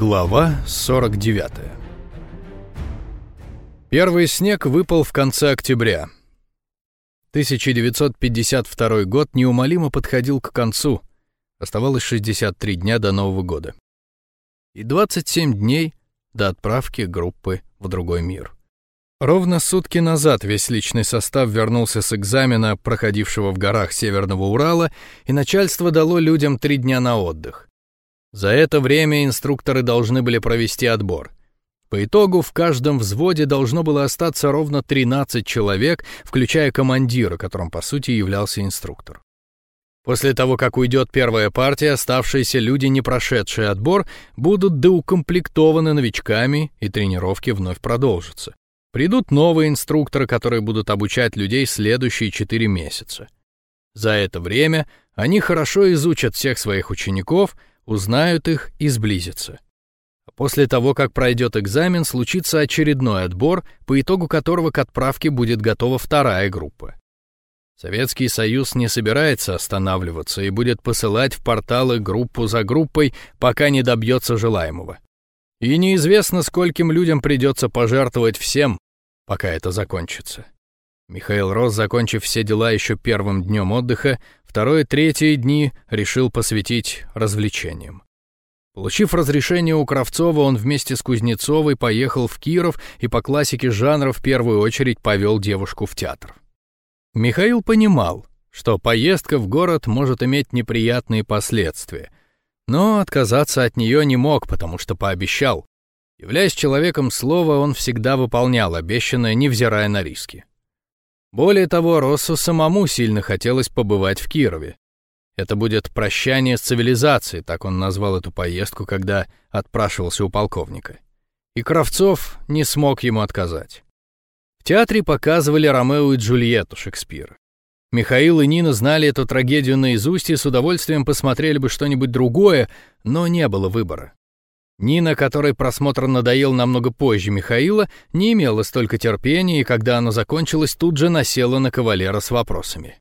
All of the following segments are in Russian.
Глава 49 Первый снег выпал в конце октября. 1952 год неумолимо подходил к концу. Оставалось 63 дня до Нового года. И 27 дней до отправки группы в другой мир. Ровно сутки назад весь личный состав вернулся с экзамена, проходившего в горах Северного Урала, и начальство дало людям три дня на отдых. За это время инструкторы должны были провести отбор. По итогу в каждом взводе должно было остаться ровно 13 человек, включая командира, которым по сути являлся инструктор. После того, как уйдет первая партия, оставшиеся люди, не прошедшие отбор, будут доукомплектованы новичками, и тренировки вновь продолжатся. Придут новые инструкторы, которые будут обучать людей следующие 4 месяца. За это время они хорошо изучат всех своих учеников, узнают их и сблизятся. После того, как пройдет экзамен, случится очередной отбор, по итогу которого к отправке будет готова вторая группа. Советский Союз не собирается останавливаться и будет посылать в порталы группу за группой, пока не добьется желаемого. И неизвестно, скольким людям придется пожертвовать всем, пока это закончится. Михаил Рос, закончив все дела еще первым днем отдыха, второй и третий дни решил посвятить развлечениям. Получив разрешение у Кравцова, он вместе с Кузнецовой поехал в Киров и по классике жанра в первую очередь повел девушку в театр. Михаил понимал, что поездка в город может иметь неприятные последствия, но отказаться от нее не мог, потому что пообещал. Являясь человеком слова, он всегда выполнял обещанное, невзирая на риски. Более того, Россу самому сильно хотелось побывать в Кирове. Это будет прощание с цивилизацией, так он назвал эту поездку, когда отпрашивался у полковника. И Кравцов не смог ему отказать. В театре показывали Ромео и Джульетту Шекспира. Михаил и Нина знали эту трагедию наизусть и с удовольствием посмотрели бы что-нибудь другое, но не было выбора. Нина, которой просмотр надоел намного позже Михаила, не имела столько терпения, и когда оно закончилось, тут же насела на кавалера с вопросами.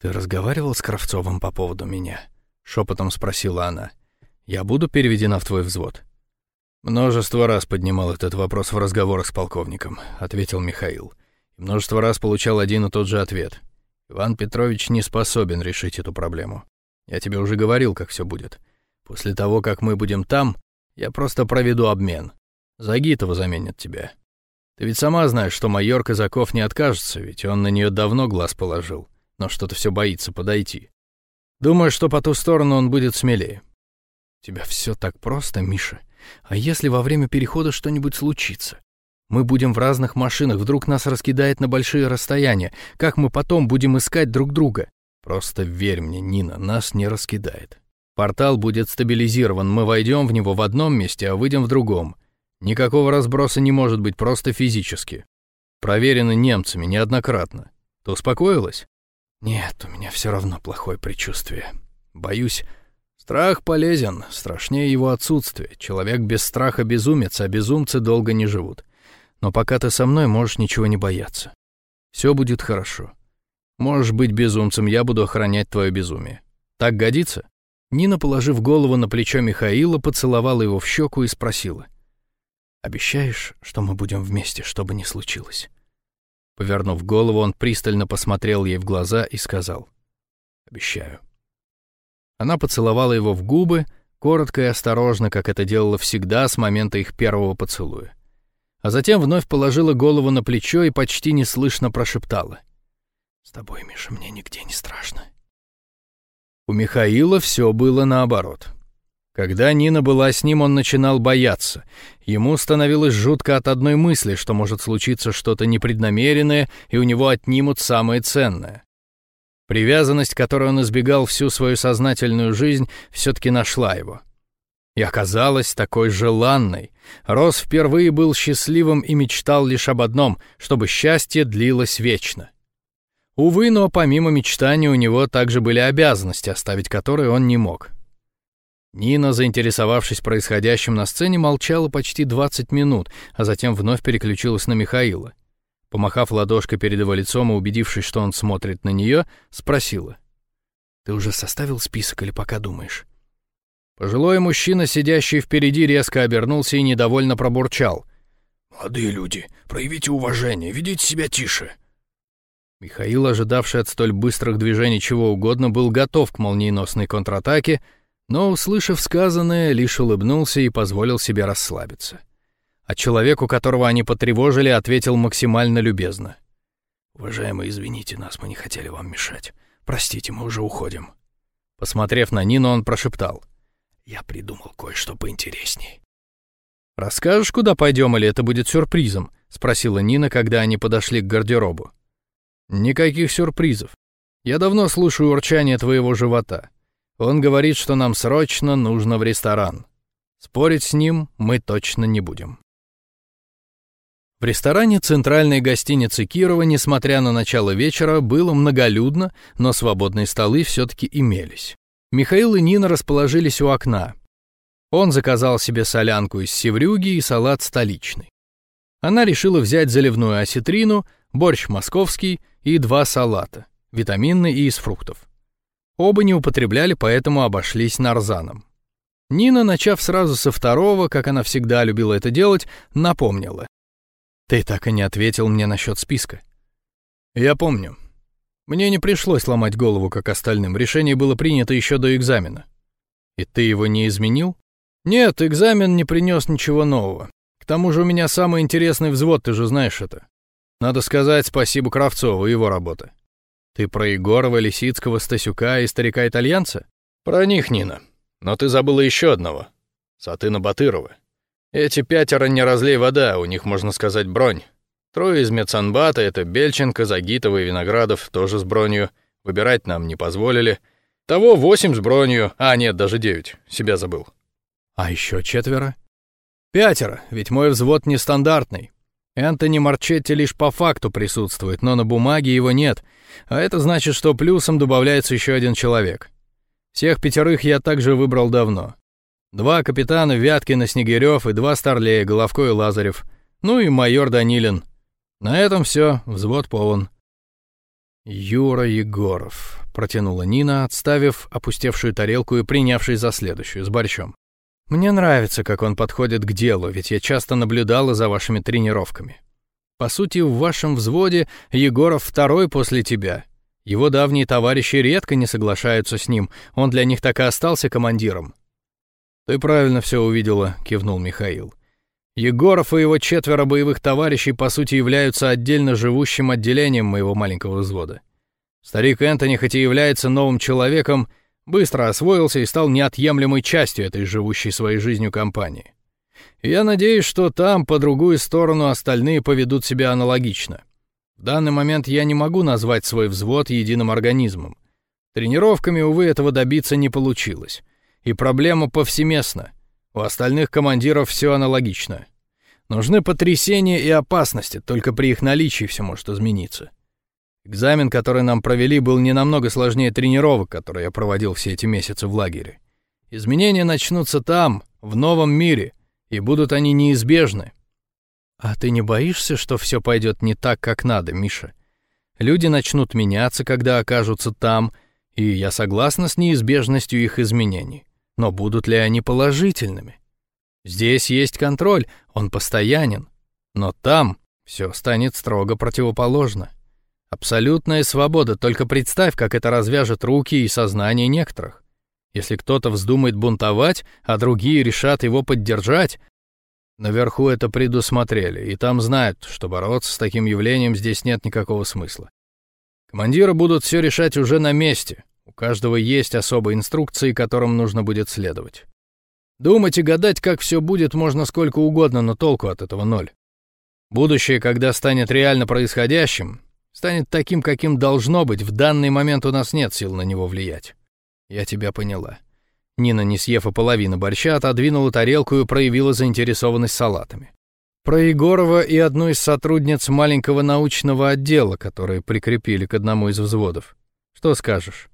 «Ты разговаривал с Кравцовым по поводу меня?» — шепотом спросила она. «Я буду переведена в твой взвод?» «Множество раз поднимал этот вопрос в разговорах с полковником», — ответил Михаил. Множество раз получал один и тот же ответ. Иван Петрович не способен решить эту проблему. Я тебе уже говорил, как все будет. После того, как мы будем там, я просто проведу обмен. Загитова заменит тебя. Ты ведь сама знаешь, что майор Казаков не откажется, ведь он на нее давно глаз положил, но что-то все боится подойти. Думаю, что по ту сторону он будет смелее. У тебя все так просто, Миша. А если во время перехода что-нибудь случится? Мы будем в разных машинах, вдруг нас раскидает на большие расстояния. Как мы потом будем искать друг друга? Просто верь мне, Нина, нас не раскидает. Портал будет стабилизирован, мы войдем в него в одном месте, а выйдем в другом. Никакого разброса не может быть просто физически. Проверено немцами неоднократно. Ты успокоилась? Нет, у меня все равно плохое предчувствие. Боюсь, страх полезен, страшнее его отсутствие. Человек без страха безумец, а безумцы долго не живут. Но пока ты со мной, можешь ничего не бояться. Все будет хорошо. Можешь быть безумцем, я буду охранять твое безумие. Так годится?» Нина, положив голову на плечо Михаила, поцеловала его в щеку и спросила. «Обещаешь, что мы будем вместе, что бы ни случилось?» Повернув голову, он пристально посмотрел ей в глаза и сказал. «Обещаю». Она поцеловала его в губы, коротко и осторожно, как это делала всегда с момента их первого поцелуя а затем вновь положила голову на плечо и почти неслышно прошептала. «С тобой, Миша, мне нигде не страшно». У Михаила все было наоборот. Когда Нина была с ним, он начинал бояться. Ему становилось жутко от одной мысли, что может случиться что-то непреднамеренное, и у него отнимут самое ценное. Привязанность, которой он избегал всю свою сознательную жизнь, все-таки нашла его и оказалась такой желанной. Рос впервые был счастливым и мечтал лишь об одном, чтобы счастье длилось вечно. Увы, но помимо мечтаний у него также были обязанности, оставить которые он не мог. Нина, заинтересовавшись происходящим на сцене, молчала почти 20 минут, а затем вновь переключилась на Михаила. Помахав ладошкой перед его лицом и убедившись, что он смотрит на нее, спросила. «Ты уже составил список или пока думаешь?» Пожилой мужчина, сидящий впереди, резко обернулся и недовольно пробурчал. «Молодые люди, проявите уважение, ведите себя тише». Михаил, ожидавший от столь быстрых движений чего угодно, был готов к молниеносной контратаке, но, услышав сказанное, лишь улыбнулся и позволил себе расслабиться. А человеку, которого они потревожили, ответил максимально любезно. «Уважаемый, извините нас, мы не хотели вам мешать. Простите, мы уже уходим». Посмотрев на Нину, он прошептал. «Я придумал кое-что поинтересней». «Расскажешь, куда пойдем, или это будет сюрпризом?» — спросила Нина, когда они подошли к гардеробу. «Никаких сюрпризов. Я давно слушаю урчание твоего живота. Он говорит, что нам срочно нужно в ресторан. Спорить с ним мы точно не будем». В ресторане центральной гостиницы Кирова, несмотря на начало вечера, было многолюдно, но свободные столы все-таки имелись. Михаил и Нина расположились у окна. Он заказал себе солянку из севрюги и салат столичный. Она решила взять заливную осетрину, борщ московский и два салата, витаминный и из фруктов. Оба не употребляли, поэтому обошлись нарзаном. Нина, начав сразу со второго, как она всегда любила это делать, напомнила. Ты так и не ответил мне насчет списка. Я помню. Мне не пришлось ломать голову, как остальным. Решение было принято еще до экзамена. И ты его не изменил? Нет, экзамен не принес ничего нового. К тому же у меня самый интересный взвод, ты же знаешь это. Надо сказать спасибо Кравцову и его работе. Ты про Егорова, Лисицкого, Стасюка и старика-итальянца? Про них, Нина. Но ты забыла еще одного. Сатына Батырова. Эти пятеро не разлей вода, у них, можно сказать, бронь. Трое из Мецанбата — это Бельченко, Загитова и Виноградов, тоже с бронью. Выбирать нам не позволили. Того восемь с бронью, а нет, даже девять, себя забыл. А еще четверо? Пятеро, ведь мой взвод нестандартный. Энтони Марчетти лишь по факту присутствует, но на бумаге его нет, а это значит, что плюсом добавляется еще один человек. Всех пятерых я также выбрал давно. Два капитана Вяткин и Снегирев и два старлея Головко и Лазарев. Ну и майор Данилин. На этом все, взвод полон. «Юра Егоров», — протянула Нина, отставив опустевшую тарелку и принявшись за следующую, с борщом. «Мне нравится, как он подходит к делу, ведь я часто наблюдала за вашими тренировками. По сути, в вашем взводе Егоров второй после тебя. Его давние товарищи редко не соглашаются с ним, он для них так и остался командиром. «Ты правильно все увидела», — кивнул Михаил. «Егоров и его четверо боевых товарищей, по сути, являются отдельно живущим отделением моего маленького взвода. Старик Энтони, хоть и является новым человеком, быстро освоился и стал неотъемлемой частью этой живущей своей жизнью компании. Я надеюсь, что там, по другую сторону, остальные поведут себя аналогично. В данный момент я не могу назвать свой взвод единым организмом. Тренировками, увы, этого добиться не получилось. И проблема повсеместна. У остальных командиров все аналогично. Нужны потрясения и опасности, только при их наличии все может измениться. Экзамен, который нам провели, был не намного сложнее тренировок, которые я проводил все эти месяцы в лагере. Изменения начнутся там, в новом мире, и будут они неизбежны. А ты не боишься, что все пойдет не так, как надо, Миша? Люди начнут меняться, когда окажутся там, и я согласна с неизбежностью их изменений. Но будут ли они положительными? Здесь есть контроль, он постоянен. Но там все станет строго противоположно. Абсолютная свобода, только представь, как это развяжет руки и сознание некоторых. Если кто-то вздумает бунтовать, а другие решат его поддержать, наверху это предусмотрели, и там знают, что бороться с таким явлением здесь нет никакого смысла. Командиры будут все решать уже на месте, у каждого есть особые инструкции, которым нужно будет следовать. Думать и гадать, как все будет, можно сколько угодно, но толку от этого ноль. Будущее, когда станет реально происходящим, станет таким, каким должно быть, в данный момент у нас нет сил на него влиять. Я тебя поняла. Нина, не съев и половину борща, отодвинула тарелку и проявила заинтересованность салатами. Про Егорова и одну из сотрудниц маленького научного отдела, которые прикрепили к одному из взводов. Что скажешь?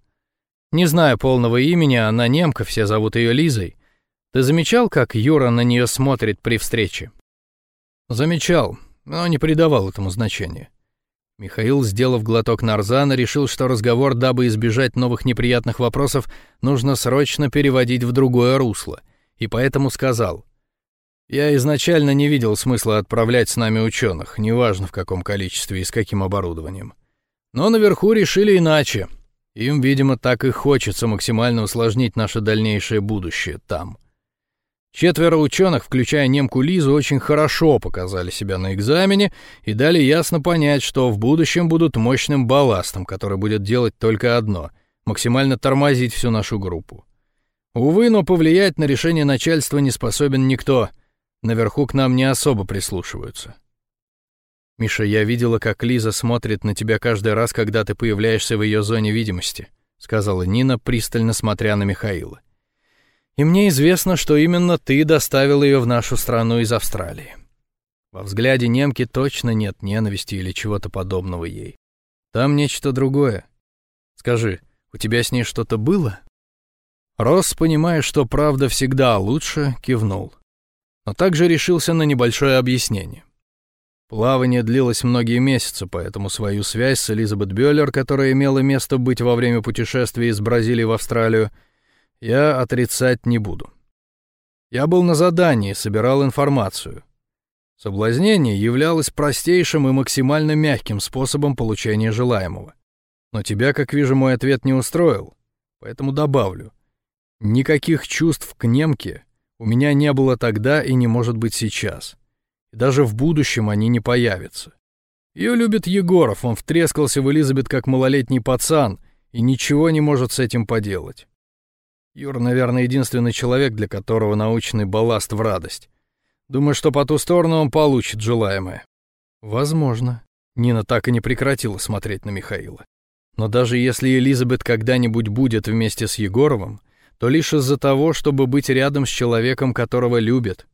Не знаю полного имени, она немка, все зовут ее Лизой. Ты замечал, как Юра на нее смотрит при встрече? Замечал, но не придавал этому значения. Михаил, сделав глоток нарзана, решил, что разговор, дабы избежать новых неприятных вопросов, нужно срочно переводить в другое русло, и поэтому сказал. «Я изначально не видел смысла отправлять с нами ученых, неважно в каком количестве и с каким оборудованием. Но наверху решили иначе. Им, видимо, так и хочется максимально усложнить наше дальнейшее будущее там». Четверо ученых, включая немку Лизу, очень хорошо показали себя на экзамене и дали ясно понять, что в будущем будут мощным балластом, который будет делать только одно — максимально тормозить всю нашу группу. Увы, но повлиять на решение начальства не способен никто. Наверху к нам не особо прислушиваются. «Миша, я видела, как Лиза смотрит на тебя каждый раз, когда ты появляешься в ее зоне видимости», — сказала Нина, пристально смотря на Михаила. И мне известно, что именно ты доставил ее в нашу страну из Австралии. Во взгляде немки точно нет ненависти или чего-то подобного ей. Там нечто другое. Скажи, у тебя с ней что-то было? Росс, понимая, что правда всегда лучше, кивнул. Но также решился на небольшое объяснение. Плавание длилось многие месяцы, поэтому свою связь с Элизабет Бёллер, которая имела место быть во время путешествия из Бразилии в Австралию, я отрицать не буду. Я был на задании, собирал информацию. Соблазнение являлось простейшим и максимально мягким способом получения желаемого. Но тебя, как вижу, мой ответ не устроил, поэтому добавлю. Никаких чувств к немке у меня не было тогда и не может быть сейчас. И даже в будущем они не появятся. Ее любит Егоров, он втрескался в Элизабет как малолетний пацан и ничего не может с этим поделать. Юр, наверное, единственный человек, для которого научный балласт в радость. Думаю, что по ту сторону он получит желаемое. Возможно. Нина так и не прекратила смотреть на Михаила. Но даже если Элизабет когда-нибудь будет вместе с Егоровым, то лишь из-за того, чтобы быть рядом с человеком, которого любит.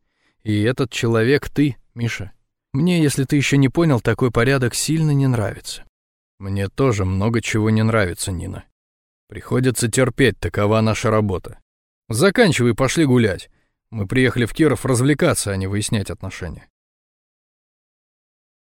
И этот человек ты, Миша. Мне, если ты еще не понял, такой порядок сильно не нравится. Мне тоже много чего не нравится, Нина. Приходится терпеть, такова наша работа. Заканчивай, пошли гулять. Мы приехали в Киров развлекаться, а не выяснять отношения.